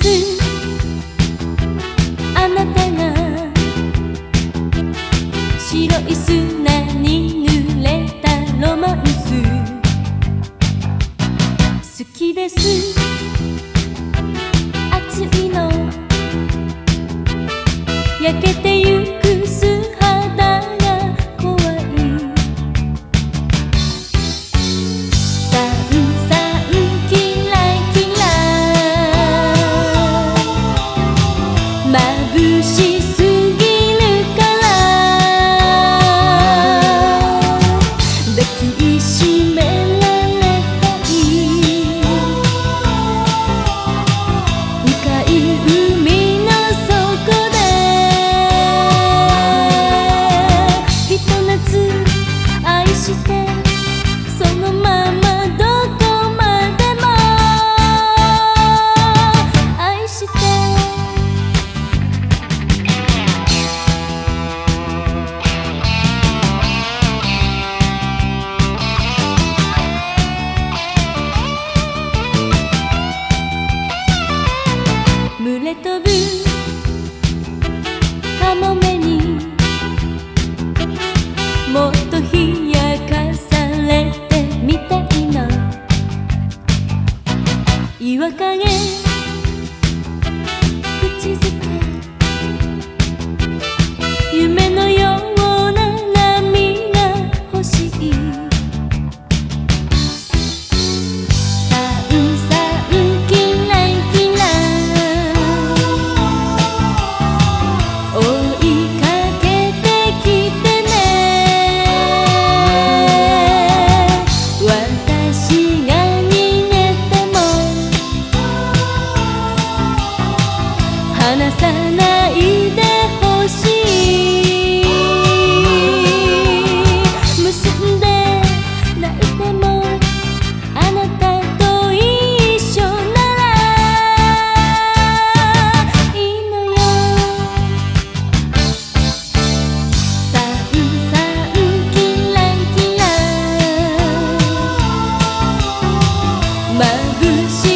す。あなたが白い砂に濡れたロマンス。好きです。暑いの。焼けてゆく眩しいもっと冷やかされてみたいな。岩陰苦しい